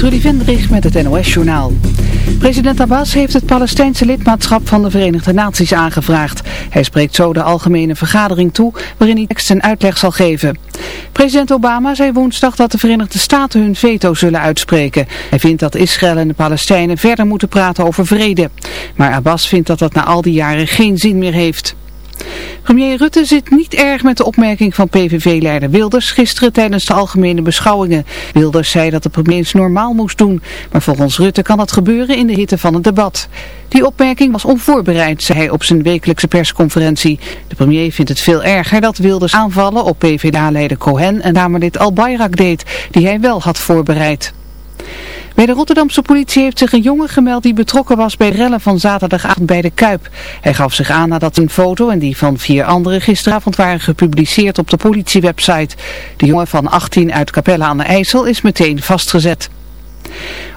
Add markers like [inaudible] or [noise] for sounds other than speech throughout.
Trudy Vendrich met het NOS-journaal. President Abbas heeft het Palestijnse lidmaatschap van de Verenigde Naties aangevraagd. Hij spreekt zo de algemene vergadering toe waarin hij tekst en uitleg zal geven. President Obama zei woensdag dat de Verenigde Staten hun veto zullen uitspreken. Hij vindt dat Israël en de Palestijnen verder moeten praten over vrede. Maar Abbas vindt dat dat na al die jaren geen zin meer heeft. Premier Rutte zit niet erg met de opmerking van PVV-leider Wilders gisteren tijdens de algemene beschouwingen. Wilders zei dat de premier normaal moest doen, maar volgens Rutte kan dat gebeuren in de hitte van het debat. Die opmerking was onvoorbereid, zei hij op zijn wekelijkse persconferentie. De premier vindt het veel erger dat Wilders aanvallen op PvdA-leider Cohen en Kamerlid Al-Bayrak deed, die hij wel had voorbereid. Bij de Rotterdamse politie heeft zich een jongen gemeld die betrokken was bij rellen van zaterdagavond bij de Kuip. Hij gaf zich aan nadat een foto en die van vier anderen gisteravond waren gepubliceerd op de politiewebsite. De jongen van 18 uit Capelle aan de IJssel is meteen vastgezet.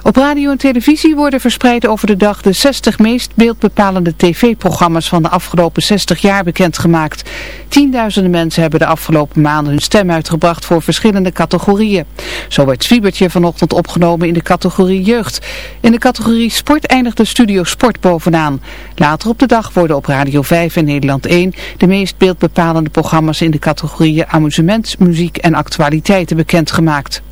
Op radio en televisie worden verspreid over de dag de 60 meest beeldbepalende tv-programma's van de afgelopen 60 jaar bekendgemaakt. Tienduizenden mensen hebben de afgelopen maanden hun stem uitgebracht voor verschillende categorieën. Zo werd Zwiebertje vanochtend opgenomen in de categorie jeugd. In de categorie sport eindigde Studio Sport bovenaan. Later op de dag worden op Radio 5 en Nederland 1 de meest beeldbepalende programma's in de categorieën amusement, muziek en actualiteiten bekendgemaakt.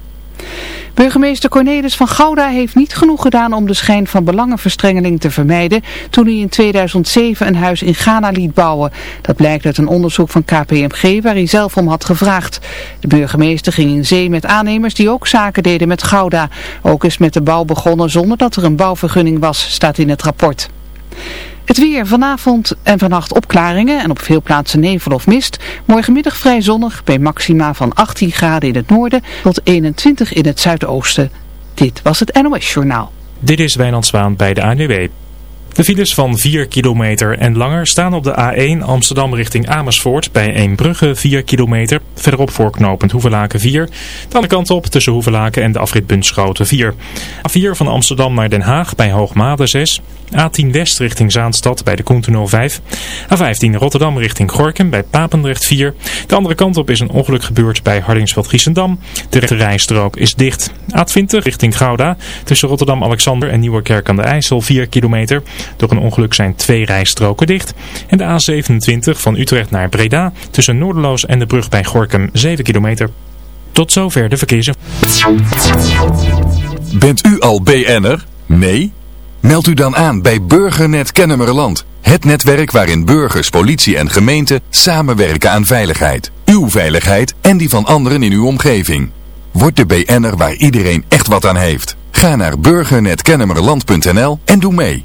Burgemeester Cornelis van Gouda heeft niet genoeg gedaan om de schijn van belangenverstrengeling te vermijden toen hij in 2007 een huis in Ghana liet bouwen. Dat blijkt uit een onderzoek van KPMG waar hij zelf om had gevraagd. De burgemeester ging in zee met aannemers die ook zaken deden met Gouda. Ook is met de bouw begonnen zonder dat er een bouwvergunning was, staat in het rapport. Het weer vanavond en vannacht opklaringen en op veel plaatsen nevel of mist. Morgenmiddag vrij zonnig bij maxima van 18 graden in het noorden tot 21 in het zuidoosten. Dit was het NOS Journaal. Dit is Wijnand Zwaan bij de ANWB. De files van 4 kilometer en langer staan op de A1 Amsterdam richting Amersfoort bij Eembrugge 4 kilometer. Verderop voorknopend Hoevelaken 4. De andere kant op tussen Hoevelaken en de afrit Bunschoten 4. A4 van Amsterdam naar Den Haag bij Hoogmade 6. A10 West richting Zaanstad bij de Koentunnel 5. A15 Rotterdam richting Gorkum bij Papendrecht 4. De andere kant op is een ongeluk gebeurd bij Hardingsveld-Giessendam. De rechte rijstrook is dicht. A20 richting Gouda tussen Rotterdam-Alexander en Nieuwerkerk aan de IJssel 4 kilometer. Door een ongeluk zijn twee rijstroken dicht. En de A27 van Utrecht naar Breda tussen Noorderloos en de brug bij Gorkum 7 kilometer. Tot zover de verkeersen. Bent u al BN'er? Nee? Meld u dan aan bij Burgernet Kennemerland. Het netwerk waarin burgers, politie en gemeente samenwerken aan veiligheid. Uw veiligheid en die van anderen in uw omgeving. Word de BN'er waar iedereen echt wat aan heeft. Ga naar burgernetkennemerland.nl en doe mee.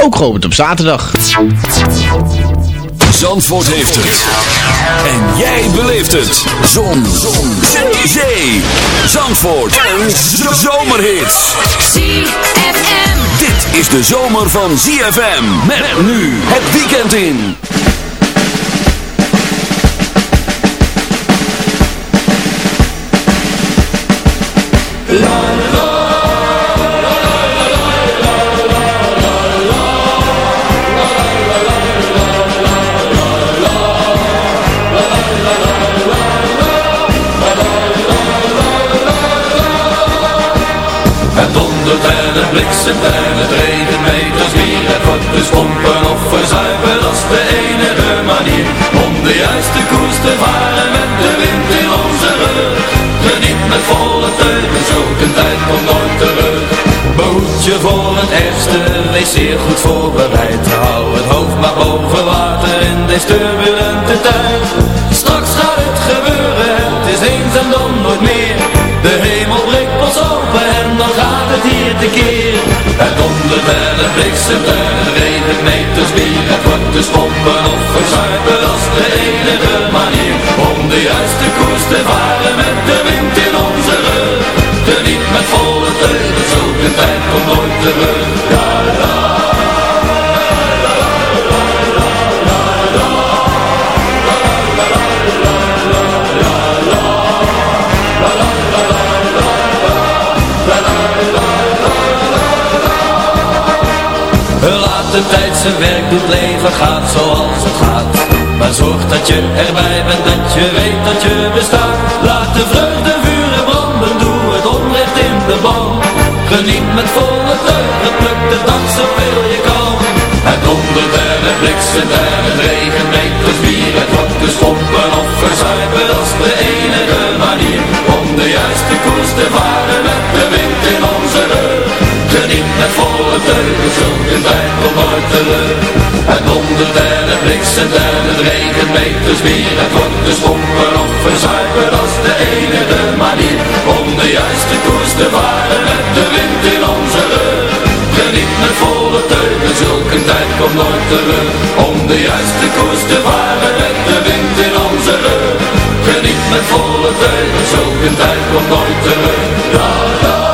ook geopend op zaterdag. Zandvoort heeft het. En jij beleeft het. Zon. Zon. Zee. Zandvoort. En zomerhits. ZFM. Dit is de zomer van ZFM. Met nu het weekend in. Dondert en het bliksemt en het regent mee als bier en voor te stompen of verzuipen, dat is de enige manier om de juiste koers te varen met de wind in onze rug. Geniet met volle teugen, zo'n tijd komt nooit terug. Behoed je voor het ergste, wees zeer goed voorbereid. Hou het hoofd maar boven water in deze turbulente tijd. Straks gaat het gebeuren, het is eens en dan nooit meer. De Het dondert en het bliksemt en het regent meters bier. Het wordt dus of verzuipen, is de enige manier. Om de juiste koers te varen met de wind in onze rug. Geniet met volle teugen, zulke tijd komt nooit terug. Ja, ja. Zijn werk doet, leven gaat zoals het gaat. Maar zorg dat je erbij bent, dat je weet dat je bestaat. Laat de vreugde vuren branden, doe het onrecht in de band. Geniet met volle teugen, pluk de dag zoveel je kan. Het dondert en het bliksemt en het regent meters bier. Het wordt dus pompen of verzuipen, is de enige manier. Om de juiste koers te varen met met volle teugen, tijd komt nooit terug. Het dondert en het bliksemt en het regent meters bier. Het wordt dus pompen of verzuipen, is de enige manier. Om de juiste koers te varen met de wind in onze rug. Geniet met volle teugen, zulke tijd komt nooit terug. Om de juiste koers te varen met de wind in onze rug. Geniet met volle teugen, zulke tijd komt nooit terug.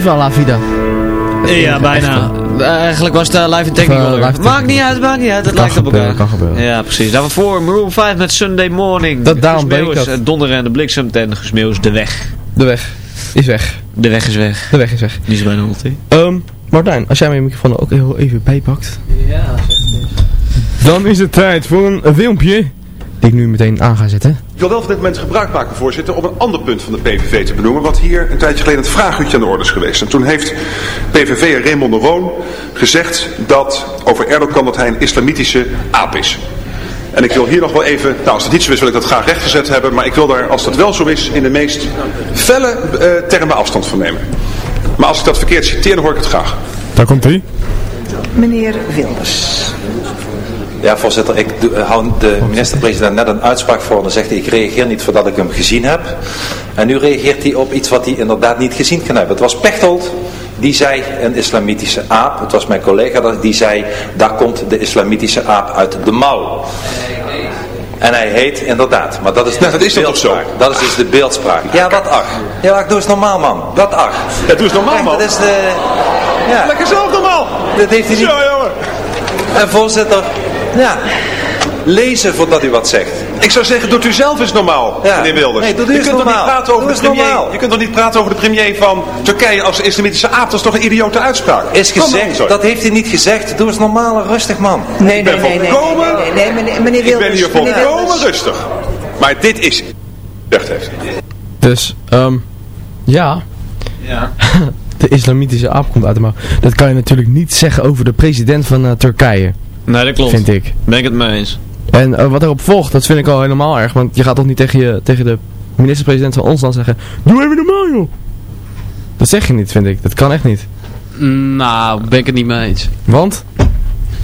Viva la vida. Ja, bijna. Eh, eigenlijk was het eh, live in eh, live maakt niet uit, maakt niet uit. Het Kan lijkt op gebeuren, elkaar. kan gebeuren. Ja, precies. Daarvoor Maroon 5 met Sunday Morning. Dat- daarom deed ik dat. Donderen en de bliksem en gesmeeuw is de weg. De weg is weg. De weg is weg. De weg is weg. Die is bijna hè? Ehm, Martijn, als jij mijn microfoon ook heel even bijpakt. Ja, Dan is het tijd voor een filmpje. Die ik nu meteen aan ga zetten. Ik wil wel van dit moment gebruik maken, voorzitter, om een ander punt van de PVV te benoemen, wat hier een tijdje geleden het vraaguurtje aan de orde is geweest. En toen heeft PVV Raymond de Roon gezegd dat over Erdogan dat hij een islamitische aap is. En ik wil hier nog wel even, nou als het niet zo is wil ik dat graag rechtgezet hebben, maar ik wil daar, als dat wel zo is, in de meest felle eh, termen afstand van nemen. Maar als ik dat verkeerd citeer, dan hoor ik het graag. Daar komt hij. Meneer Wilders. Ja, voorzitter, ik eh, hou de minister-president net een uitspraak voor en dan zegt hij, ik reageer niet voordat ik hem gezien heb. En nu reageert hij op iets wat hij inderdaad niet gezien kan hebben. Het was Pechtold, die zei een islamitische aap. Het was mijn collega dat- die zei, daar komt de islamitische aap uit de mouw. En hij heet inderdaad, maar dat is, dat is de toch zo? beeldspraak. Dat is dus de beeldspraak. Ja, wat ach. Ja, doe eens normaal man. Wat ach. Ja, doe eens normaal man. Dat is de... Ja, Lekker zelf normaal. dat heeft hij niet... Zo jongen. En voorzitter, ja, lezen voordat u wat zegt. Ik zou zeggen, doet u zelf eens normaal, Ja. meneer Wilders. Nee, doe je eens kunt toch niet normaal. praten over Doe de premier. normaal. Je kunt toch niet praten over de premier van Turkije als islamitische aap. Dat is toch een idiote uitspraak. Is gezegd, dat heeft hij niet gezegd. Doe eens normaal en rustig man. Nee, Ik ben nee, nee, nee, volkomen- nee, nee, nee, meneer, meneer Ik Wilders. ben hier volkomen Wilders. rustig. Maar dit is... Recht heeft. Dus, ehm, ja. Ja. [laughs] De islamitische aap komt uit de mouw. Dat kan je natuurlijk niet zeggen over de president van eh, Turkije, Nee, dat klopt. vind ik. Ben ik het mee eens. En eh, wat erop volgt, dat vind ik al helemaal erg. Want je gaat toch niet tegen, je, tegen de minister-president van ons dan zeggen... Doe even normaal joh! Dat zeg je niet, vind ik. Dat kan echt niet. Nou, ben ik het niet mee eens. Want?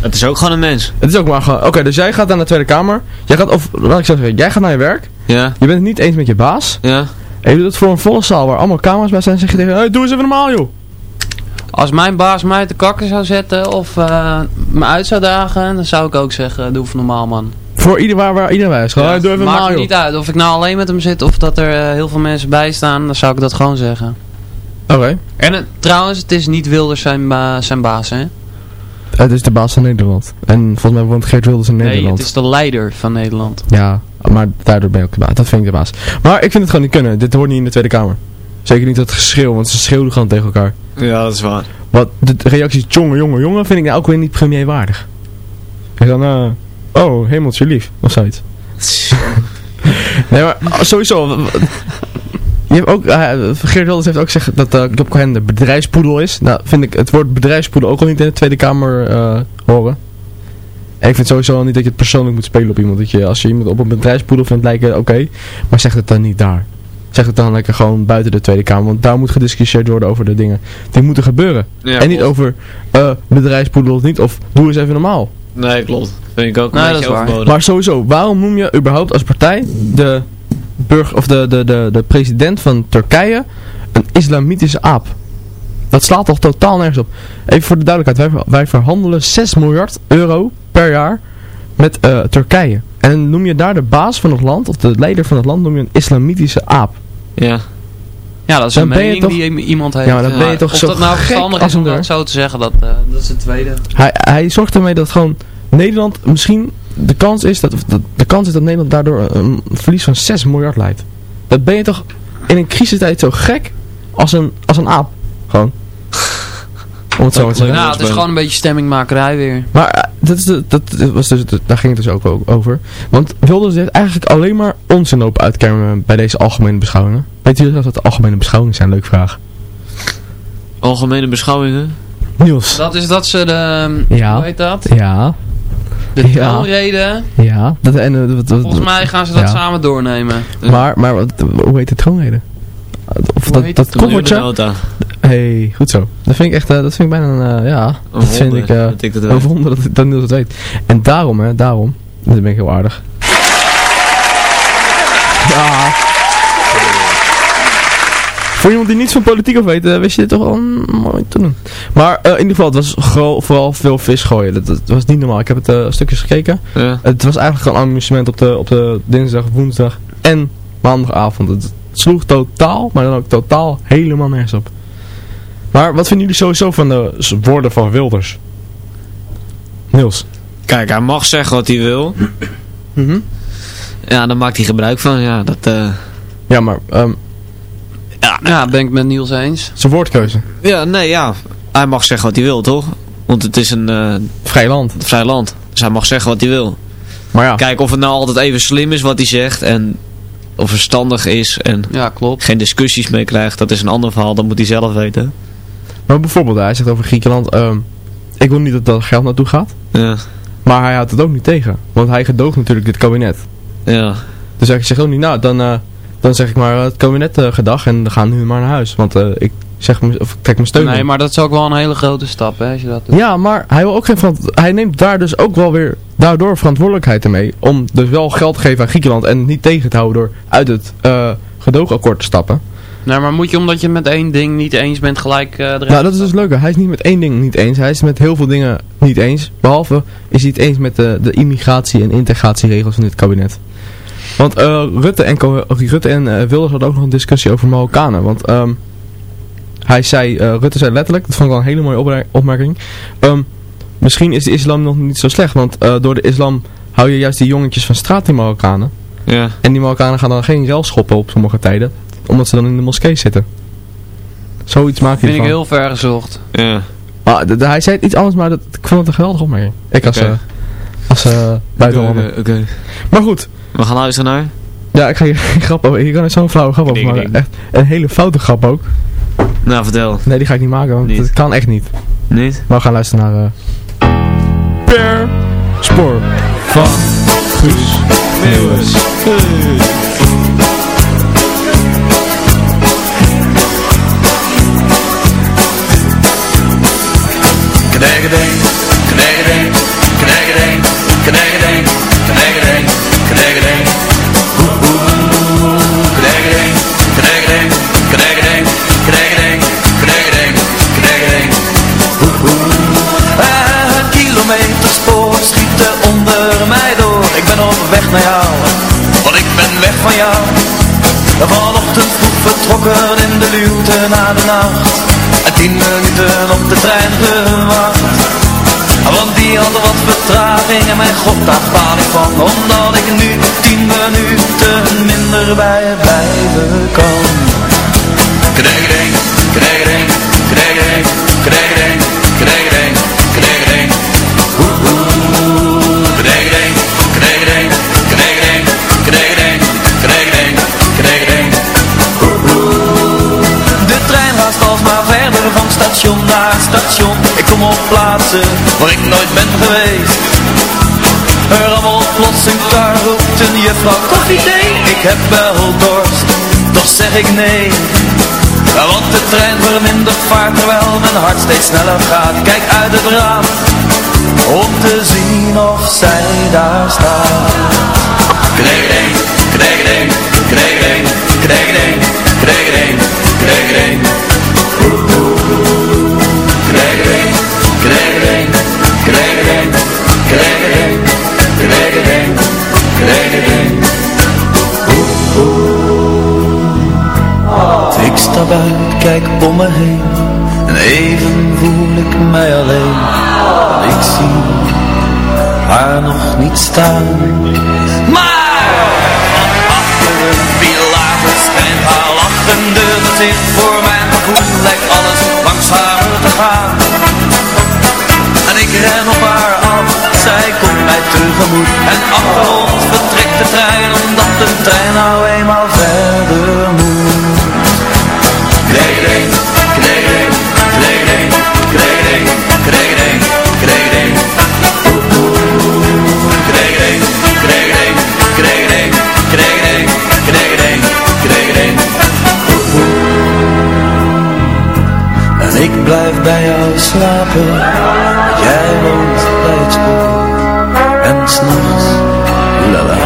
Het is ook gewoon een mens. Het is ook maar gewoon... Oké, dus jij gaat naar de Tweede Kamer. Jij gaat, of laat ik zo zeggen, jij gaat naar je werk. Ja, Je bent het niet eens met je baas. ja. En je doet het voor een volle zaal waar allemaal camera's bij zijn. zeg je tegen hey, doe eens even normaal joh! Als mijn baas mij te kakken zou zetten of eh, me uit zou dagen, dan zou ik ook zeggen, doe even normaal man. Voor ieder waar, is. Gewoon, hey, doe even Maakt normaal niet uit of ik nou alleen met hem zit of dat er eh, heel veel mensen bij staan, dan zou ik dat gewoon zeggen. Oké. En het- trouwens, het is niet Wilders zijn, ba- zijn baas hè? Het is de baas van Nederland. En volgens mij woont Geert Wilders in Nee, Nederland. het is de leider van Nederland. Ja, maar daardoor ben ook de baas. Dat vind ik de baas. Maar ik vind het gewoon niet kunnen. Dit hoort niet in de Tweede Kamer. Zeker niet dat geschreeuw, want ze schreeuwen gewoon tegen elkaar. Ja, dat is waar. Wat de reacties jongen, jongen, jongen vind ik nou ook weer niet premierwaardig. En dan, eh, oh, hemeltje lief, of zoiets. [laughs] nee, maar ah, sowieso. Je hebt ook, eh, Geert Wilders heeft ook gezegd dat uh, Job Cohen de bedrijfspoedel is. Nou, vind ik het woord bedrijfspoedel ook al niet in de Tweede Kamer horen. En ik vind sowieso al niet dat je het persoonlijk moet spelen op iemand. Dat je, als je iemand op een bedrijfspoedel vindt lijken, oké. maar zeg het dan niet daar. Zeg het dan lekker gewoon buiten de Tweede Kamer. Want daar moet gediscussieerd worden over de dingen die moeten gebeuren. Ja, en niet klopt. over uh, bedrijfspoedel of niet. Of doe eens even normaal. Nee, klopt. Vind ik ook een Nee, beetje dat is waar. overbodig. Maar sowieso, waarom noem je überhaupt als partij de, burger, of de, de, de, de president van Turkije een islamitische aap? Dat slaat toch totaal nergens op. Even voor de duidelijkheid, wij, wij verhandelen 6 miljard euro per jaar met eh, Turkije. En noem je daar de baas van het land, of de leider van het land, noem je een islamitische aap. Ja. Ja, dat is Dan een mening toch- die iemand heeft. Ja, maar dan ben je toch of zo dat nou verstandig is om dat zo te zeggen, dat, eh, dat is het tweede. Hij, hij zorgt ermee dat gewoon Nederland misschien de kans is dat, de kans is dat Nederland daardoor een verlies van 6 miljard leidt. Dat ben je toch in een crisistijd zo gek als een, als een aap. Gewoon. Om het zo maar te zeggen. Nou, het is gewoon een beetje stemmingmakerij weer. Maar eh, dat, is de, dat was dus, dat- daar ging het dus ook over. Want Wilders heeft eigenlijk alleen maar onzin lopen uitkermen bij deze algemene beschouwingen. Weet jullie wat de algemene beschouwingen zijn? Leuke vraag. Algemene beschouwingen. Niels. Dat is dat ze de, Ja. hoe heet dat? Ja. De Ja. troonrede. Ja. Dat, en, eh, wat- wat- Volgens mij gaan ze dat ja. samen doornemen. Maar, maar wat, hoe heet de troonrede? Of Hoe dat, dat koffertje? Hey, goed zo. Dat vind ik echt, eh, dat vind ik bijna een, eh, ja, Een dat vind ik, eh, dat ik dat een wonder dat, dat Niels het weet. En daarom, hè, daarom, dat ben ik heel aardig. Ja. Voor iemand die niets van politiek af weet, wist je dit toch wel mm, mooi te doen. Maar in ieder geval, het was vooral veel vis gooien. Dat, dat was niet normaal. Ik heb het stukjes gekeken. Ja. Het was eigenlijk gewoon amusement op de, op de dinsdag, woensdag en maandagavond. Het sloeg totaal, maar dan ook totaal helemaal nergens op. Maar wat vinden jullie sowieso van de woorden van Wilders? Niels. Kijk, hij mag zeggen wat hij wil. Mhm. Ja, daar maakt hij gebruik van. Ja, dat... eh Ja, maar ehm ja, Ja, ben ik met Niels eens. zijn woordkeuze. ja, nee, ja. Hij mag zeggen wat hij wil, toch? Want het is een eh, Vrij land. vrij land. Dus hij mag zeggen wat hij wil. Maar ja, Kijk, of het nou altijd even slim is wat hij zegt en of verstandig is en Ja, klopt. geen discussies mee krijgt, dat is een ander verhaal, dat moet hij zelf weten. Maar bijvoorbeeld hij zegt over Griekenland, ehm, ik wil niet dat dat geld naartoe gaat. Ja, Maar hij houdt het ook niet tegen. Want hij gedoogt natuurlijk dit kabinet. ja. Dus hij zegt ook niet, nou dan, eh, dan zeg ik maar eh, het kabinet eh, gedag en dan gaan nu maar naar huis. Want ik zeg me- of ik trek mijn steun Nee, in. maar dat is ook wel een hele grote stap, hè, als je dat doet. Ja, maar hij, wil ook geen hij neemt daar dus ook wel weer daardoor verantwoordelijkheid ermee. Om dus wel geld te geven aan Griekenland en het niet tegen te houden door uit het gedoogakkoord te stappen. Nee, maar moet je omdat je met één ding niet eens bent gelijk eh de rest- Nou, dat is dus leuk. Hij is niet met één ding niet eens. Hij is met heel veel dingen niet eens. Behalve is hij het eens met de, de immigratie- en integratieregels van dit kabinet. Want eh, Rutte en, Co- Rutte en eh, Wilders hadden ook nog een discussie over Marokkanen. Want ehm, hij zei, eh, Rutte zei letterlijk, dat vond ik wel een hele mooie opmer- opmerking. ehm, misschien is de islam nog niet zo slecht. Want eh, door de islam hou je juist die jongetjes van straat, die Marokkanen. Ja. En die Marokkanen gaan dan geen rel schoppen op sommige tijden. Omdat ze dan in de moskee zitten. Zoiets maakt hij Vind ik heel ver gezocht. Ja. Maar de- de- hij zei het iets anders, maar dat, ik vond het een geweldige opmerking. Ik als, Oké. eh als eh buitenlander. Oké, oké. Maar goed, We gaan luisteren naar. ja, ik ga hier [laughs] geen grap over. Hier kan zo'n flauwe grap over maken. Echt een hele foute grap ook. Nou, vertel. Nee, die ga ik niet maken, want Niet. dat kan echt niet. Niet? Maar we gaan luisteren naar... eh per spoor van Guus Meeuwis. G'day, day. Mijn god daar baal ik van Omdat ik nu tien minuten minder bij je blijven kan Kregering, kregering, kregering, kregering, kregering, kregering Oeh, oeh, kregering, kregering, kregering, kregering, kregering, kregering Oeh, oeh. De trein raast alsmaar verder van station naar station Ik kom op plaatsen waar ik nooit ben geweest Er plots een kar, roept een juffrouw koffie thee? Ik heb wel dorst, toch zeg ik nee. Want de trein vermindert vaart terwijl mijn hart steeds sneller gaat. Kijk uit het raam, om te zien of zij daar staat. Kregering, kregering, kregering, kregering, kijk om me heen. En even voel ik mij alleen. Ik zie haar nog niet staan. Maar van achteren pilaar schijnt haar lachende gezicht. Voor mijn gevoel lijkt alles langzamer te gaan. En ik ren op haar af, zij komt mij tegemoet. En achter ons vertrekt de trein Omdat de trein nou eenmaal verder moet bij jou slapen Jij woont bij het spoor En s'nachts, oelala Gaat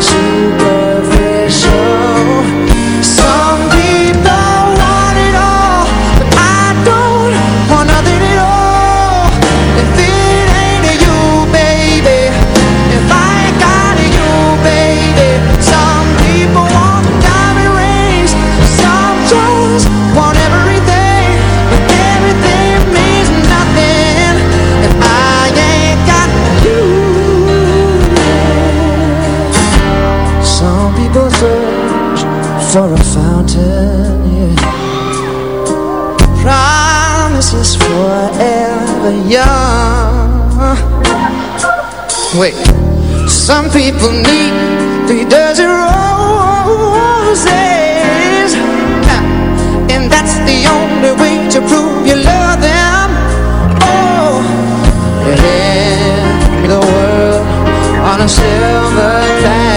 Full some people need three dozen roses, and that's the only way to prove you love them. Oh, me the world on a silver platter,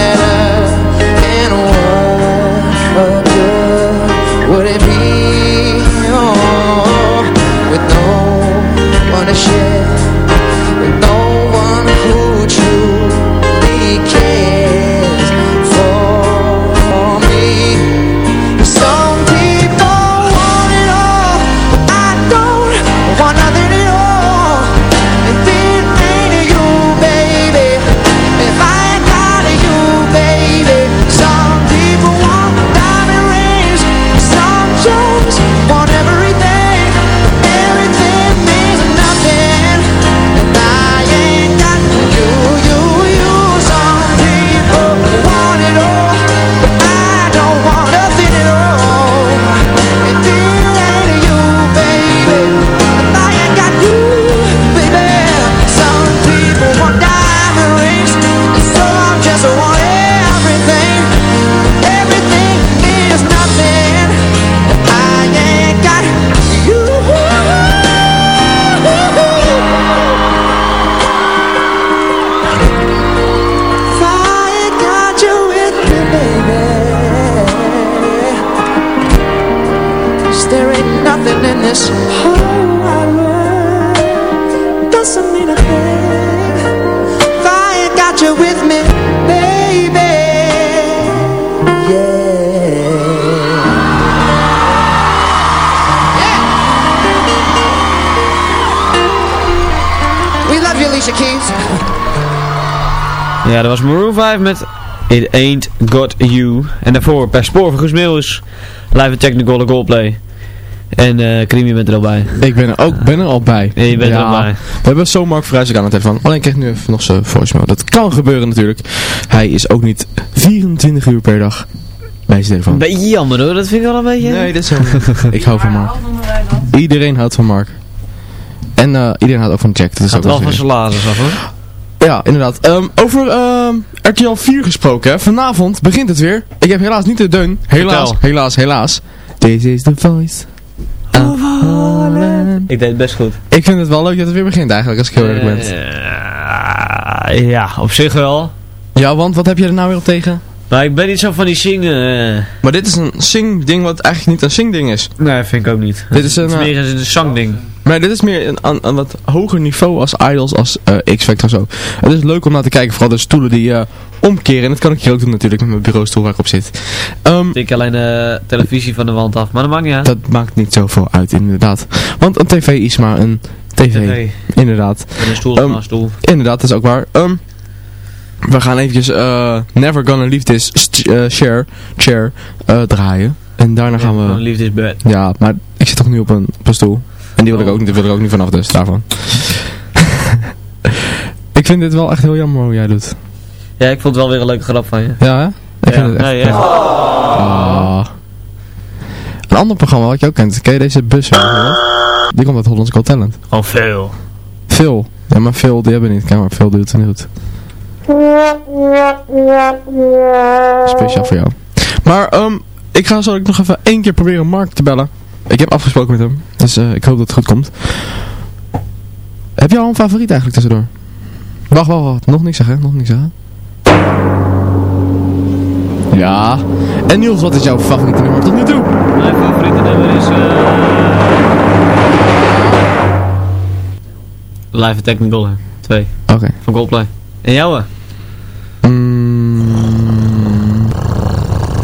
Ja, dat was Maroon 5 met It Ain't Got You. En daarvoor per spoor van Guus Meeuwis. Live Golden Goldplay. En eh Creamy bent er al bij. Ik ben er ook ben er al bij. Ja, je bent er al bij. We hebben zo Mark Verhuis aan het telefoon. Alleen ik krijg nu even nog zijn voicemail. Dat kan gebeuren natuurlijk. Hij is ook niet 24 uur per dag bij zijn telefoon. Beetje jammer hoor, dat vind ik wel een beetje... Nee, dat is niet. [laughs] Ik hou van Mark. Iedereen houdt van Mark. En eh, iedereen houdt ook van Jack. Dat is Gaat ook wel van salaris af hoor. Ja, inderdaad. Ehm, over ehm, RTL 4 gesproken. Hè. Vanavond begint het weer. Ik heb helaas niet de deun. Helaas, Vertel. helaas, helaas. This is the voice. of Holland. Ik deed het best goed. Ik vind het wel leuk dat het weer begint eigenlijk, als ik heel eerlijk ben. Eh, ja, op zich wel. Ja, want wat heb je er nou weer op tegen? Maar ik ben niet zo van die zingen. eh. Maar dit is een sing-ding wat eigenlijk niet een sing-ding is. Nee, vind ik ook niet. Dit is een, Het is eh, meer een zangding. Maar dit is meer een, een, wat hoger niveau als Idols, als eh, X-Factor zo. Het is leuk om naar te kijken, vooral de stoelen die eh, omkeren. En dat kan ik hier ook doen natuurlijk, met mijn bureaustoel waar ik op zit. Ehm, Tik alleen de televisie van de wand af, maar dat maakt niet uit. dat maakt niet zoveel uit, inderdaad. Want een tv is maar een tv. TV. Inderdaad. En een stoel is Ehm, maar een stoel. Inderdaad, dat is ook waar. Ehm, we gaan eventjes eh, Never Gonna Leave This eh, share, chair draaien. En daarna gaan we... Liefde is bed. Ja, maar ik zit toch nu op een, op een stoel. En die wil, ik ook, niet- die wil ik ook niet vanaf, dus daarvan. [laughs] ik vind dit wel echt heel jammer hoe jij doet. Ja, ik vond het wel weer een leuke grap van je. Ja, hè? Ik Ja, vind het echt. nee, echt. Ah. Een ander programma wat je ook kent. Ken je deze bus? Die komt uit Hollands Got Talent. Gewoon veel. Phil. Ja, maar Phil, die hebben we niet. Kijk maar, Phil doet het niet goed. Speciaal voor jou. Maar ehm, ik ga zo nog even één keer proberen Mark te bellen. Ik heb afgesproken met hem. Dus eh, ik hoop dat het goed komt. Heb je al een favoriet eigenlijk tussendoor? Wacht, wacht, wacht. Nog niks zeggen, nog niks zeggen. Ja. En Niels, wat is jouw favoriete nummer tot nu toe? Mijn favoriete nummer is... eh Live Attack met Dollar 2 Oké. van Coldplay. En jouwe? Mm,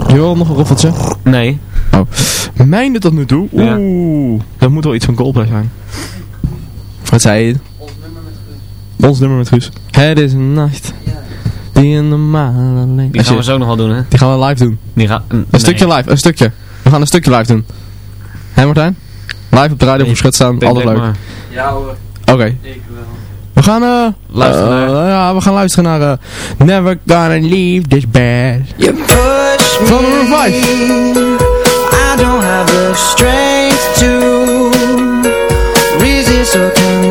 je wil nog een roffeltje? Nee. Oh. Mijne tot nu toe? Oeh. Dat moet wel iets van Coldplay zijn. Wat zei je? Ons nummer met Guus. Het is een nacht. Die een normale alleen. Die gaan we zo nog wel doen, hè? Die gaan we live doen. Die gaan... Een stukje live, een stukje. We gaan een stukje live doen. Hé Martijn? Live op de radio voor Schut staan, altijd leuk. Ja hoor. Oké. Ik wel. We gaan eh Luisteren eh, naar- ja, we gaan luisteren naar eh, Never Gonna Leave This Bed. You push me. Van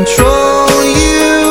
control you.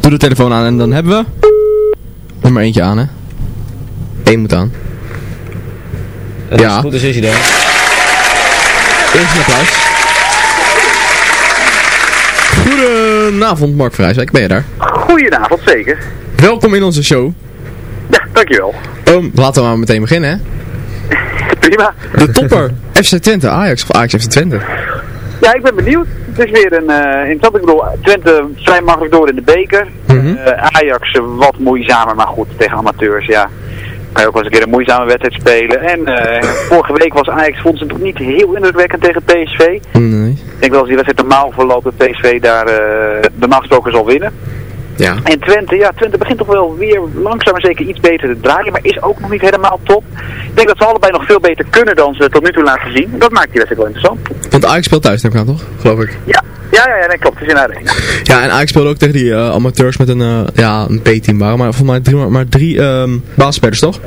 Doe de telefoon aan en dan hebben we nummer eentje aan hè. Eén moet aan. Ja. is goed, dus is hij daar. Eerst een applaus. Goedenavond Mark Vrijswijk, ben je daar? Goedenavond, zeker. Welkom in onze show. Ja, dankjewel. Um, laten we maar meteen beginnen hè. [laughs] prima. De topper, FC Twente, Ajax of Ajax FC Twente. Ja, ik ben benieuwd. Het is weer een uh, interessant. Ik bedoel, Twente vrij makkelijk door in de beker. Mhm. Eh, Ajax eh, wat moeizamer, maar goed, tegen amateurs, ja. Kan je ook wel eens een keer een moeizame wedstrijd spelen. En eh, [laughs] vorige week was Ajax vond ze toch niet heel indrukwekkend tegen PSV. Nee. Ik denk wel als die wedstrijd normaal verloopt dat PSV daar eh normaal gesproken zal winnen. Ja. En Twente, ja, Twente begint toch wel weer langzaam maar zeker iets beter te draaien, maar is ook nog niet helemaal top. Ik denk dat ze allebei nog veel beter kunnen dan ze tot nu toe laten zien. Dat maakt die wedstrijd wel interessant. Want Ajax speelt thuis, neem ik aan, toch? Geloof ik. Ja, ja, ja, ja nee, klopt. Het is in Arena. Ja, en Ajax speelde ook tegen die eh, amateurs met een, eh, ja, een B-team waren, maar volgens mij drie, maar, drie basisspelers, toch?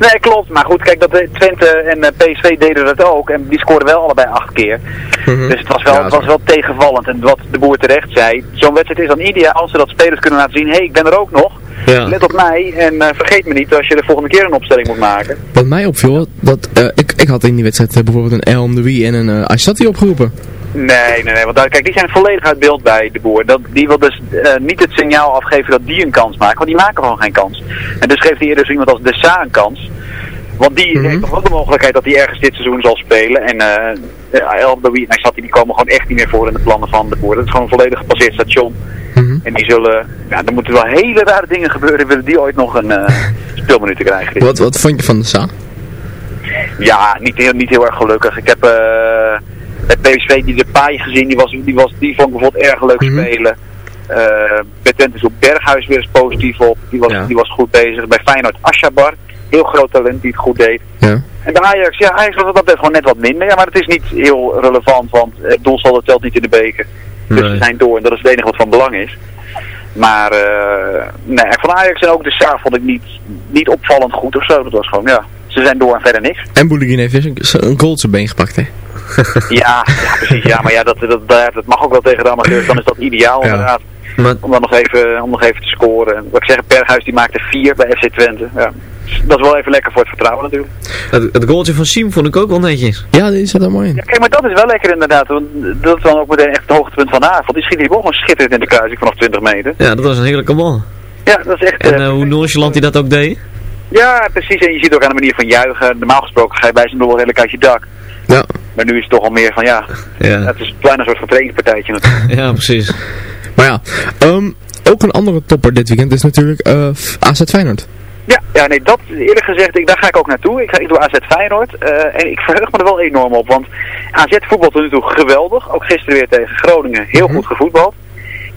Nee, klopt. Maar goed, kijk, dat eh, Twente en eh, PSV deden dat ook. En die scoorden wel allebei acht keer. Mhm. Dus het was wel, Ja, het was wel tegenvallend. En wat de boer terecht zei, zo'n wedstrijd is dan ideaal als ze dat spelers kunnen laten zien. Hé, hey, ik ben er ook nog. Ja. Let op mij en eh, vergeet me niet als je de volgende keer een opstelling moet maken. Wat mij opviel, dat ik, ik had in die wedstrijd bijvoorbeeld een Elm de Wie en een uh, Aysati opgeroepen. Nee, nee, nee. Want daar, kijk, die zijn volledig uit beeld bij de boer. Dat, die wil dus eh, niet het signaal afgeven dat die een kans maken. Want die maken gewoon geen kans. En dus geeft hij eerder zo iemand als De Sa een kans. Want die heeft toch wel de mogelijkheid dat hij ergens dit seizoen zal spelen. En uh, El Bawi en die komen gewoon echt niet meer voor in de plannen van de boer. Dat is gewoon een volledig gepasseerd station. En die zullen, ja, er moeten wel hele rare dingen gebeuren. Willen die ooit nog een uh, [laughs] speelminuut krijgen? Wat, wat vond je van de Sa? Ja, niet heel, niet heel erg gelukkig. Ik heb uh, het PSV die de paai gezien, die, was, die, was, die vond ik bijvoorbeeld erg leuk Mhm. spelen. Uh, bij Twente is op Berghuis weer eens positief op. Die was, Ja. die was goed bezig. Bij Feyenoord Ashabar, heel groot talent die het goed deed. Ja. En bij Ajax, ja, Ajax was dat gewoon net wat minder. Ja, maar het is niet heel relevant, want het doelsaldo telt niet in de beker. Dus Nee. ze zijn door en dat is het enige wat van belang is. Maar uh, nee, van Ajax en ook de Saar vond ik niet, niet opvallend goed of zo. Dat was gewoon, ja, ze zijn door en verder niks. En Bouligin heeft dus een, een goal op zijn been gepakt, hè? [laughs] Ja, ja, precies. Ja, maar ja, dat, dat, dat, dat mag ook wel tegen de amateurs. Dan is dat ideaal Ja. inderdaad. Maar, Om dan nog even, om nog even te scoren. En Wat ik zeg, Berghuis die maakte vier bij FC Twente. Ja. Dat is wel even lekker voor het vertrouwen natuurlijk. het, het goaltje van Siem vond ik ook wel netjes. Ja, die zat er mooi in. Ja, kijk, maar dat is wel lekker inderdaad. Want dat is dan ook meteen echt het hoogtepunt van de avond. Die schiet die bal gewoon schitterend in de kruising vanaf 20 meter. Ja, dat was een heerlijke bal. Ja, dat is echt... En eh, eh, hoe nonchalant hij dat ook deed. Ja, precies. En je ziet ook aan de manier van juichen. Normaal gesproken ga je bij zijn doel redelijk uit je dak. Ja. Maar nu is het toch al meer van ja, Ja, het is bijna een soort van trainingspartijtje natuurlijk. ja precies. Maar ja, ehm, ook een andere topper dit weekend is natuurlijk eh, AZ Feyenoord. Ja, ja, nee, dat eerlijk gezegd, ik, daar ga ik ook naartoe. Ik, ga, ik doe AZ Feyenoord eh, en ik verheug me er wel enorm op, want AZ voetbalt tot nu toe geweldig. Ook gisteren weer tegen Groningen heel goed gevoetbald.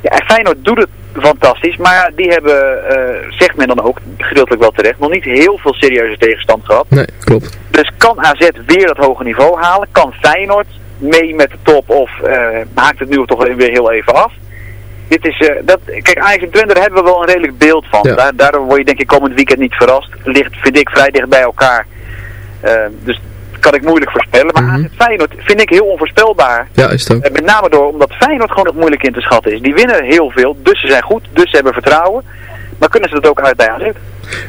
Ja, en Feyenoord doet het fantastisch, maar die hebben, eh, zegt men dan ook, gedeeltelijk wel terecht, nog niet heel veel serieuze tegenstand gehad. Nee, klopt. Dus kan AZ weer dat hoge niveau halen? Kan Feyenoord mee met de top of eh, haakt het nu toch weer heel even af? Dit is, eh, dat, kijk, Ajax en Twente, daar hebben we wel een redelijk beeld van. Ja. Daar, daardoor word je denk ik komend weekend niet verrast. Ligt, vind ik, vrij dicht bij elkaar. Dus kan ik moeilijk voorspellen. Maar AZ Feyenoord vind ik heel onvoorspelbaar. Ja, is ook. Eh, met name door omdat Feyenoord gewoon nog moeilijk in te schatten is. Die winnen heel veel, dus ze zijn goed, dus ze hebben vertrouwen. Maar kunnen ze dat ook uit bij AZ?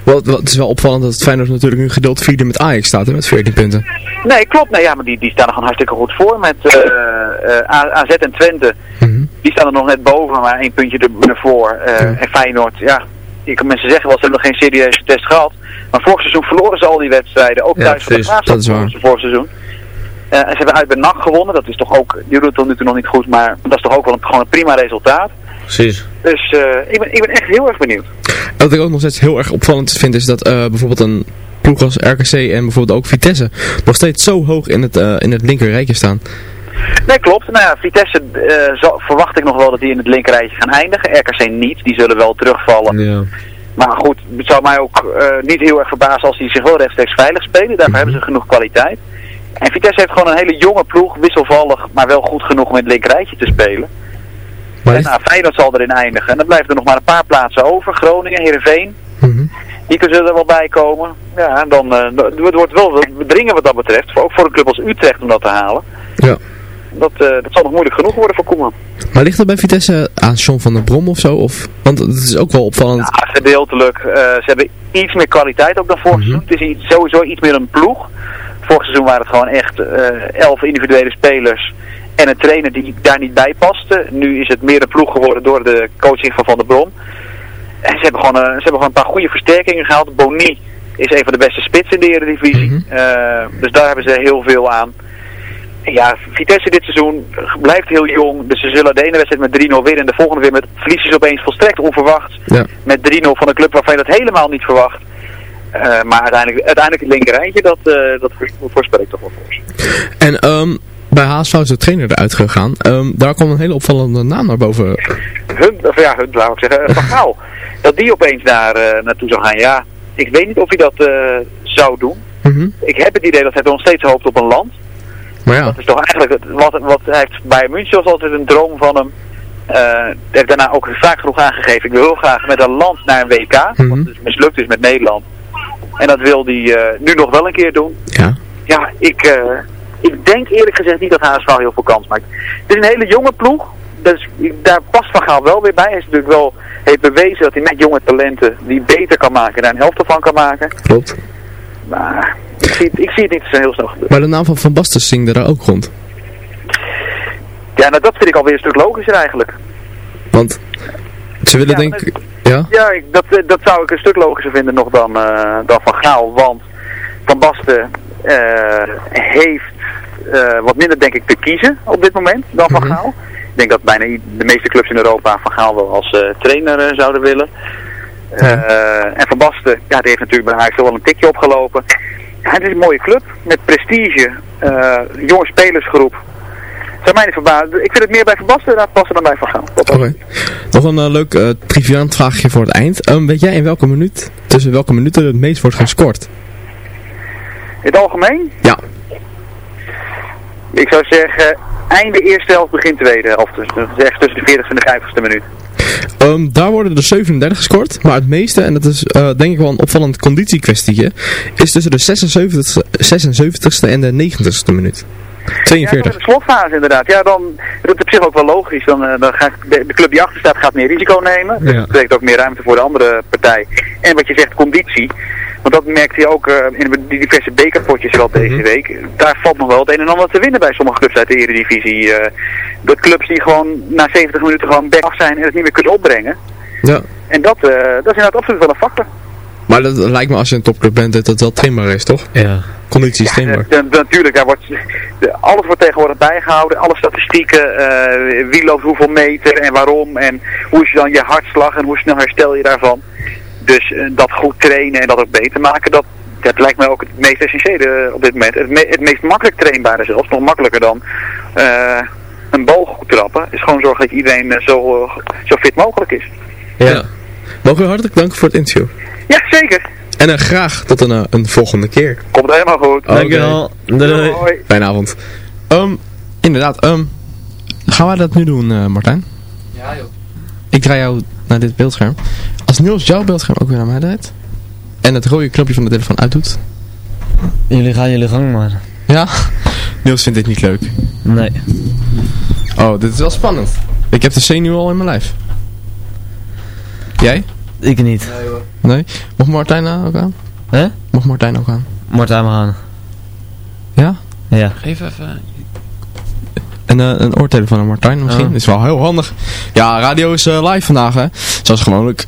Wel, het is wel opvallend dat Feyenoord natuurlijk nu gedeeld vierde met Ajax staat, hè, met 14 punten. Nee, klopt. Nee, ja, maar die, die staan er gewoon hartstikke goed voor met eh, eh, AZ en Twente. Mhm. Die staan er nog net boven, maar één puntje er- ervoor. Eh, En Feyenoord, ja, ik kan mensen zeggen wel, ze hebben nog geen serieuze test gehad. Maar vorig seizoen verloren ze al die wedstrijden. Ook Ja, thuis van de ze vorig seizoen. Eh, en ze hebben uit bij NAC gewonnen. Dat is toch ook, die doet het tot nu toe nog niet goed, maar dat is toch ook wel een, gewoon een prima resultaat. Precies. Dus eh, ik, ben, ik ben echt heel erg benieuwd. Wat ik ook nog steeds heel erg opvallend vind is dat eh, bijvoorbeeld een ploeg als RKC en bijvoorbeeld ook Vitesse nog steeds zo hoog in het, in het linker rijtje staan. Nee, klopt. Nou ja, Vitesse eh, zal- verwacht ik nog wel dat die in het linkerrijtje gaan eindigen. RKC niet. Die zullen wel terugvallen. Ja. Maar goed, het zou mij ook eh, niet heel erg verbazen als die zich wel rechtstreeks veilig spelen. Daarvoor hebben ze genoeg kwaliteit. En Vitesse heeft gewoon een hele jonge ploeg, wisselvallig, maar wel goed genoeg om in het linkerrijtje te spelen. Maar en is- nou, Feyenoord zal erin eindigen. En dan blijven er nog maar een paar plaatsen over. Groningen, Heerenveen. Mhm. Die zullen er wel bij komen. Ja, en dan eh, het wordt wel bedringen wat dat betreft. Voor- Ook voor een club als Utrecht om dat te halen. Ja. Dat, eh, dat zal nog moeilijk genoeg worden voor Koeman. Maar ligt dat bij Vitesse aan John van der Brom of zo? Of, want het is ook wel opvallend. Ja, gedeeltelijk. Eh, ze hebben iets meer kwaliteit ook dan vorig seizoen. Het is iets, sowieso iets meer een ploeg. Vorig seizoen waren het gewoon echt eh, elf individuele spelers en een trainer die daar niet bij paste. Nu is het meer een ploeg geworden door de coaching van Van der Brom. En ze hebben gewoon, ze hebben gewoon een paar goede versterkingen gehaald. Boni is een van de beste spitsen in de Eredivisie. Eh, dus daar hebben ze heel veel aan. Ja, Vitesse dit seizoen blijft heel jong. Dus ze zullen de ene wedstrijd met 3-0 winnen en de volgende weer met verlies is opeens volstrekt onverwacht. Ja. Met 3-0 van een club waarvan je dat helemaal niet verwacht. Eh, maar uiteindelijk, uiteindelijk het linkerrijtje, dat, eh, dat voor- voorspel ik toch wel voor. En ehm, bij HSV is de trainer eruit gegaan. Ehm, daar kwam een hele opvallende naam naar boven. Hun, of ja, hun, laat ik zeggen, eh, Van Gaal. [laughs] Dat die opeens daar naartoe zou gaan. Ja, ik weet niet of hij dat zou doen. Mhm. Ik heb het idee dat hij nog steeds hoopt op een land. Maar ja, Dat is toch eigenlijk het- wat, wat hij heeft bij München was altijd een droom van hem. Hij heeft daarna ook vaak genoeg aangegeven. Ik wil heel graag met een land naar een WK. Mhm. Wat dus mislukt is met Nederland. En dat wil hij eh, nu nog wel een keer doen. ja. Ja, ik, eh, ik denk eerlijk gezegd niet dat HSV heel veel kans maakt. Het is een hele jonge ploeg. Dus daar past Van Gaal wel weer bij. Hij is natuurlijk wel, heeft bewezen dat hij met jonge talenten die beter kan maken, daar een helft van kan maken. klopt. Maar ik zie, het- ik zie het niet zo heel snel gebeuren. Maar de naam van Van Basten zingt daar ook rond. Ja, nou dat vind ik alweer een stuk logischer eigenlijk. Want ze willen Ja, denk ik... Ja? Ja, ik, dat, eh, dat zou ik een stuk logischer vinden nog dan, eh, dan Van Gaal. Want Van Basten eh, heeft wat minder denk ik te kiezen op dit moment dan Van Gaal. Ik denk dat bijna de meeste clubs in Europa Van Gaal wel als trainer zouden willen. En Van Basten, ja, die heeft natuurlijk bij Ajax wel een tikje opgelopen. Het is een mooie club met prestige, eh, jonge spelersgroep. Zou mij niet verbazen. Ik vind het meer bij Van Basten daar passen dan bij Van Gaal. Oké. Nog een eh, leuk eh triviant vraagje voor het eind. Ehm, weet jij in welke minuut, tussen welke minuten het meest wordt gescoord? In het algemeen? Ja. Ik zou zeggen, einde eerste helft, begin tweede helft. Dus dat is echt tussen de 40ste en de 50ste minuut. Ehm, daar worden er 37 gescoord, maar het meeste, en dat is eh, denk ik wel een opvallend conditiekwestietje, is tussen de 76ste, 76ste en de 90ste minuut. Ja, 42. de slotfase inderdaad. Ja, dan dat is op zich ook wel logisch. Dan, eh, dan gaat de, de club die achter staat gaat meer risico nemen. Ja. dat betekent ook meer ruimte voor de andere partij. En wat je zegt, conditie. Want dat merkte je ook eh, in de diverse bekerpotjes wel deze Mhm. week. Daar valt nog wel het een en ander te winnen bij sommige clubs uit de Eredivisie. eh de clubs die gewoon na 70 minuten gewoon back af zijn en het niet meer kunnen opbrengen. Ja. En dat, eh, dat is inderdaad absoluut wel een factor. Maar dat lijkt me als je een topclub bent dat dat wel trainbaar is, toch? Ja. Conditie is trainbaar. Ja, natuurlijk, daar wordt, de, alles wordt tegenwoordig bijgehouden. Alle statistieken, eh, wie loopt hoeveel meter en waarom. En hoe is dan je hartslag en hoe snel herstel je daarvan. Dus eh, dat goed trainen en dat ook beter maken, dat, dat lijkt mij ook het meest essentiële eh, op dit moment. Het, me- het meest makkelijk trainbare zelfs, nog makkelijker dan eh, een bal goed trappen. Is gewoon zorgen dat iedereen zo, zo fit mogelijk is. Ja. Mogen we hartelijk danken voor het interview. Ja, zeker. En eh, graag tot een, een volgende keer. Komt helemaal goed. Oké. Dankjewel. Doei. Fijne avond. Ehm, inderdaad, ehm, gaan wij dat nu doen, eh, Martijn? Ja joh. Ik draai jou naar dit beeldscherm. Als Niels jouw beeldscherm ook weer naar mij draait. En het rode knopje van de telefoon uitdoet. Jullie gaan jullie gang maar. Ja? Niels vindt dit niet leuk. Nee. Oh, dit is wel spannend. Ik heb de zenuw al in mijn lijf. Jij? Ik niet. Nee hoor. Nee? Mocht Martijn nou ook aan? Hè? Mocht Martijn ook aan? Martijn, we gaan. Ja? Ja. Geef even... En eh, een oortelefoon aan Martijn misschien. Oh. Is wel heel handig. Ja, radio is eh, live vandaag hè. Zoals gewoonlijk.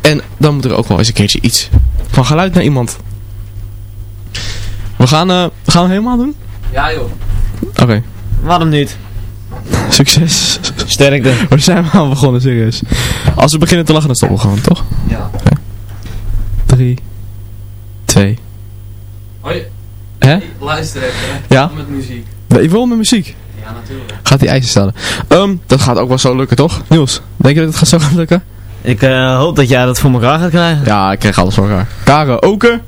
En dan moet er ook wel eens een keertje iets van geluid naar iemand. We gaan, eh, gaan we helemaal doen? Ja joh. Oké. Waarom niet? Succes. Sterkte. [laughs] Waar zijn we aan begonnen, serieus? Als we beginnen te lachen, dan stoppen we gewoon, toch? Ja. 3, 2. Hoi. Hè? Luister even. hè. Ja? Met muziek. Ik wil met muziek. Ja, natuurlijk. Gaat die eisen stellen. Ehm, dat gaat ook wel zo lukken, toch? Niels, denk je dat het gaat zo gaan lukken? Ik eh, hoop dat jij dat voor elkaar gaat krijgen. Ja, ik krijg alles voor elkaar. Karen, Oke?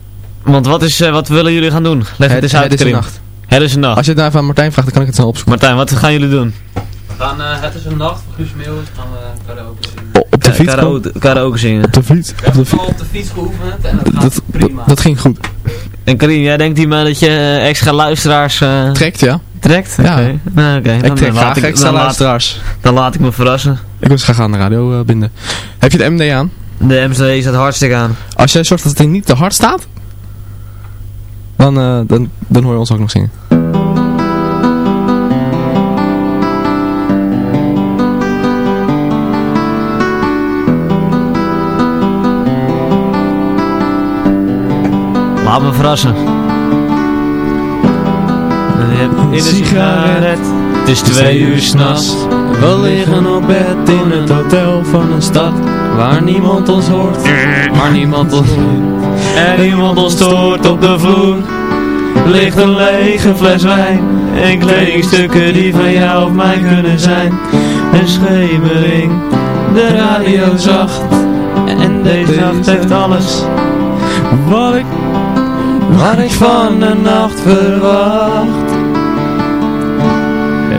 Want wat, is, eh, wat willen jullie gaan doen? Leg het, eens uit, het is een Karim. nacht. Het is een nacht. Als je het nou even aan Martijn vraagt, dan kan ik het snel opzoeken. Martijn, wat gaan jullie doen? We gaan uh, Het is een nacht van Guus Meeuwis gaan we karaoke zingen. Op de fiets? Karaoke, karaoke zingen. Op de fiets? Op de fiets? al op de fiets geoefend en Dat, dat, prima. dat ging goed. En Karim, jij denkt hiermee dat je eh, extra luisteraars eh, Trekt, ja? Trekt? Ja. Oké. Nou, oké. Ik Dan, trek laat graag ik, extra dan, laat, luisteraars. dan laat ik me verrassen. Ik wil graag aan de radio eh, binden. Heb je de MD aan? De MCD staat hartstikke aan. Als jij zorgt dat het niet te hard staat, dan, eh, dan, dan hoor je ons ook nog zingen. Laat me verrassen. In een sigaret. Het is twee uur s'nachts. We liggen op bed in het hotel van een stad. Waar niemand ons hoort. Waar niemand ons En niemand ons stoort op de vloer. Ligt een lege fles wijn. En kledingstukken die van jou of mij kunnen zijn. Een schemering. De radio zacht. En deze nacht heeft alles. Wat ik wat ik van de nacht verwacht.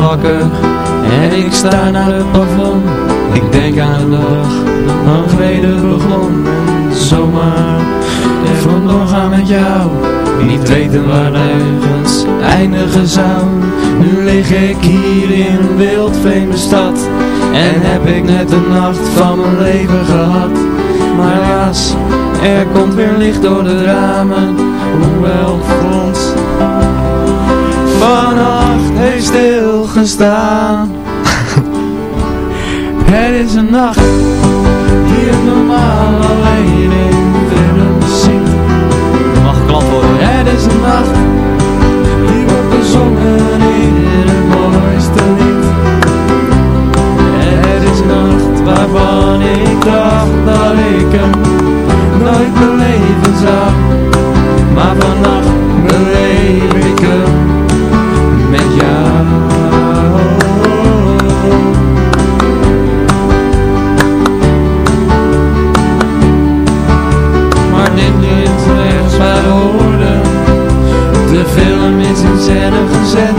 En ik sta naar het plafond. Ik denk aan de dag dat vrede begon. En zomaar even doorgaan met jou. Niet weten waar ergens eindigen zou. Nu lig ik hier in een wildvreemde stad. En heb ik net de nacht van mijn leven gehad. Maar helaas, er komt weer licht door de ramen. Hoewel het front vannacht heeft stilgestaan. [laughs] het is een nacht die het normaal alleen in films ziet. Je mag geklapt worden. Het is een nacht die wordt bezongen in het mooiste lied. Het is een nacht waarvan ik dacht dat ik hem nooit beleven zou. Maar vannacht gezet.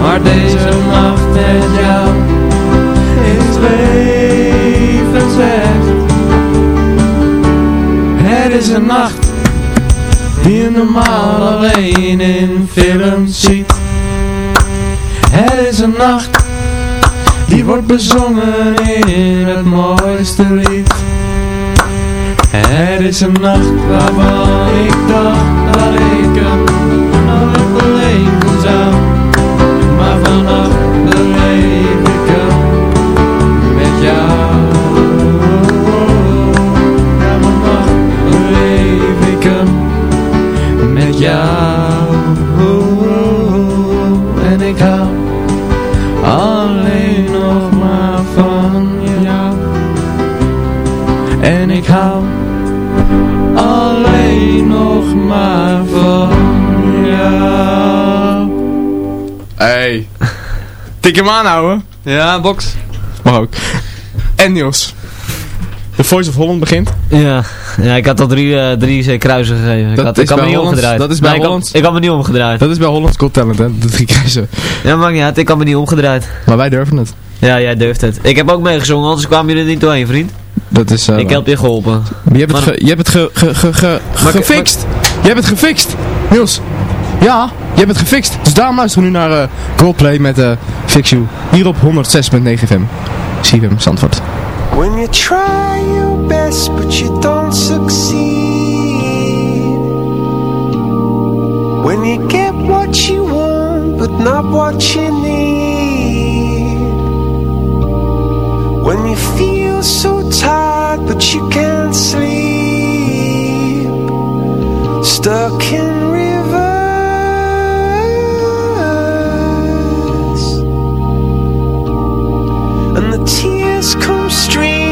Maar deze nacht met jou is levensrecht. Het is een nacht die je normaal alleen in films ziet. Het is een nacht die wordt bezongen in het mooiste lied. Het is een nacht waarvan ik dacht dat ik Tik hem aan, ouwe. Ja, box. Mag ook. En Niels. The Voice of Holland begint. Ja, ja ik had al drie, eh, drie eh, kruisen gegeven. Ik had, ik is had me niet omgedraaid. dat is bij Nee, ik had- Hollands- Ik had me niet omgedraaid. Dat is bij Hollands Got Talent, hè. De drie kruisen. Ja, maakt niet uit. Ik had me niet omgedraaid. Maar wij durven het. Ja, jij durft het. Ik heb ook meegezongen, anders kwamen jullie er niet doorheen, vriend. Dat is... eh, ik heb je geholpen. Je hebt het, Maar- ge, je hebt het ge, ge, ge, ge- Maar- gefixt. Je hebt het gefixt. Niels. Ja, je hebt het gefixt. Dus daarom luisteren we nu naar Coldplay met eh Fix You. Hier op 106.9 FM. CFM Zandvoort. When you try your best but you don't succeed When you get what you want but not what you need When you feel so tired but you can't sleep Stuck in tears come streaming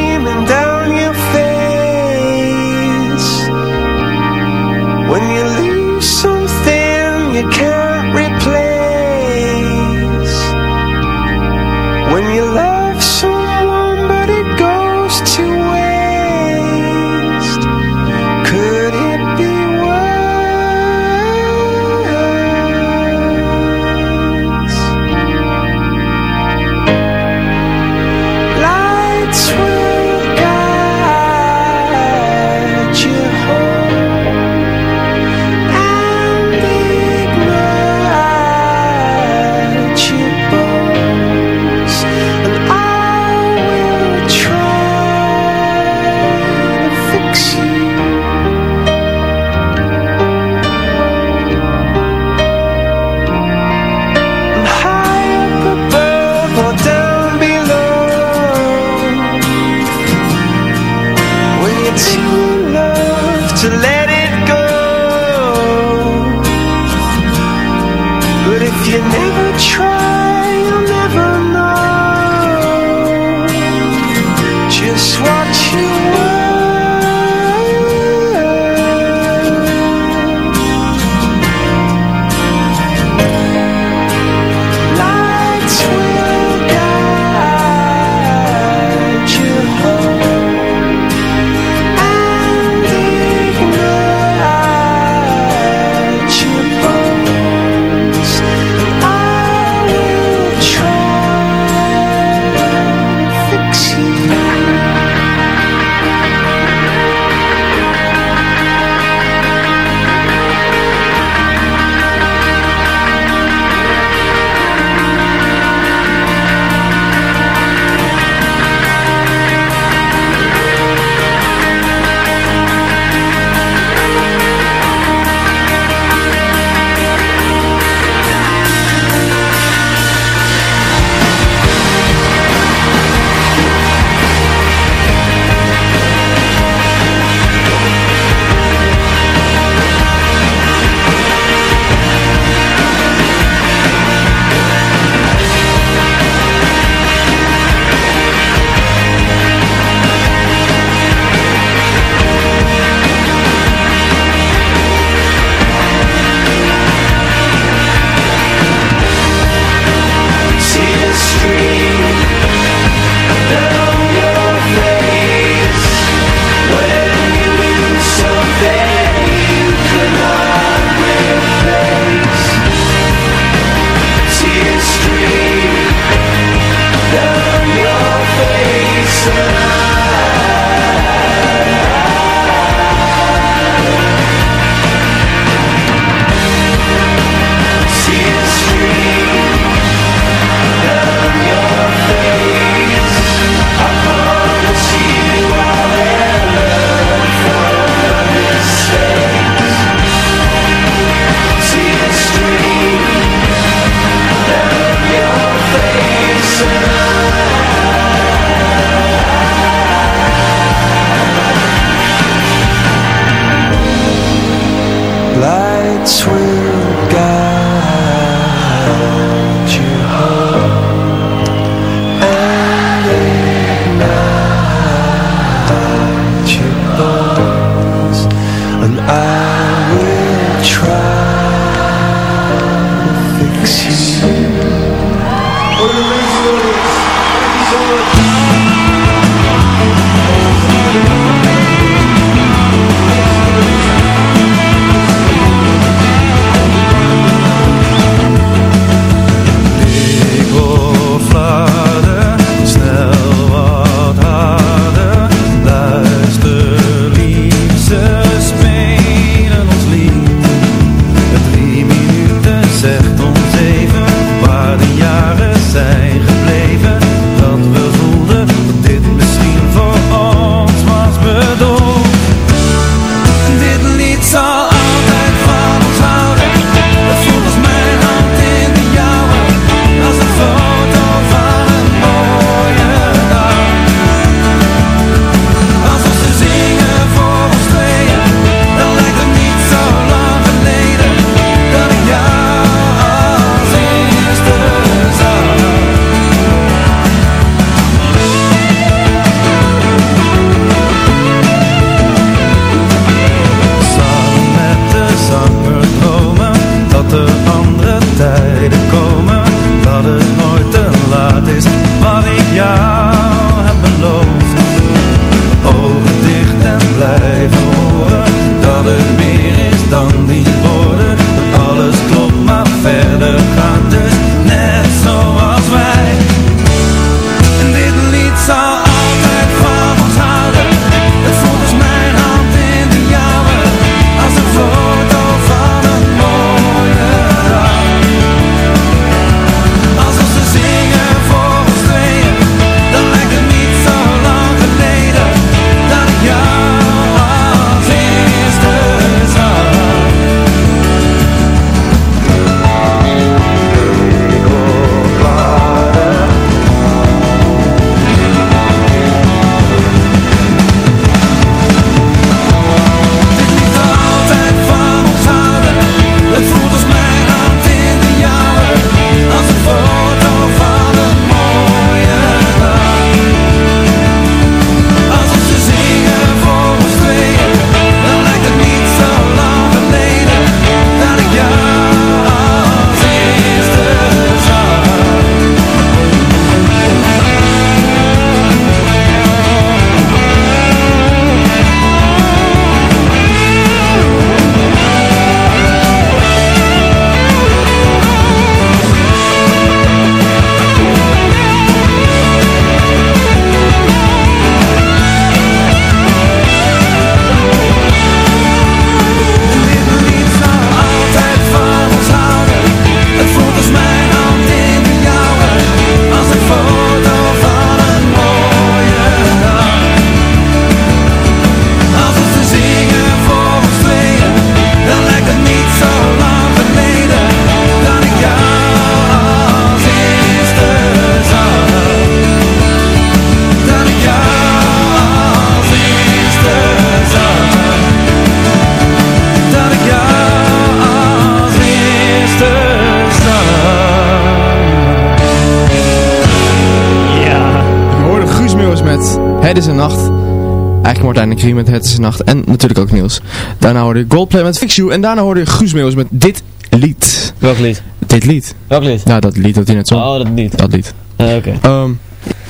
Met Het is een Nacht. En natuurlijk ook Niels. Daarna hoorde je Goldplay met Fix You. En daarna hoorde je Guus Meeuwis met dit lied. Welk lied? Dit lied. Welk lied? Ja, dat lied dat hij net zong. Oh, dat lied. Dat lied. Oké. Ehm,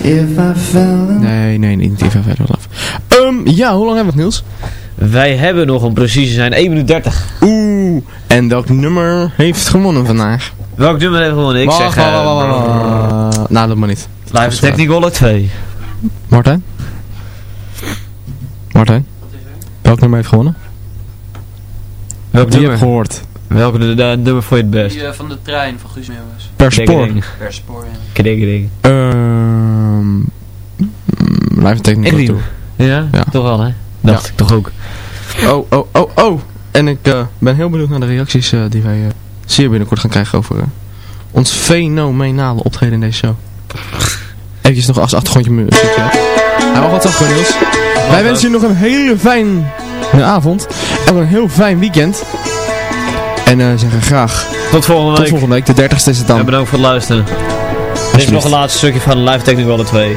If I fell nee, nee, niet If I Fell Love. Ehm, ja, hoe lang hebben we het Niels? Wij hebben nog, om precies te zijn, 1 minuut 30. Oeh. En welk nummer heeft gewonnen vandaag? Welk nummer we gewonnen? Ik Wacht, zeg... wacht, eh, wacht, wacht, wacht. Nou, dat maar niet. Live Technicolor 2. Martijn? Martijn? Welk nummer heeft gewonnen? Welk Die nummer? heb gehoord. Welke de, de, nummer vond je het best? Die eh, van de trein van Guus Meeuwis. Per spoor. Per spoor, ja. Kring. Ehm... mm, Live Technical Echt Tour. Ja? Ja. Toch wel, hè? Dacht Ja. ik toch ook. Oh, oh, oh, oh. En ik eh, ben heel benieuwd naar de reacties eh, die wij eh, zeer binnenkort gaan krijgen over ons fenomenale optreden in deze show. Even nog als achtergrondje muziekje. Hij mag wat Niels. Wij wensen jullie nog een hele fijne avond. En een heel fijn weekend. En eh, zeggen graag Tot volgende tot week. volgende week. De 30ste is het dan. En bedankt voor het luisteren. Dit is nog een laatste stukje van Live Technicolor 2.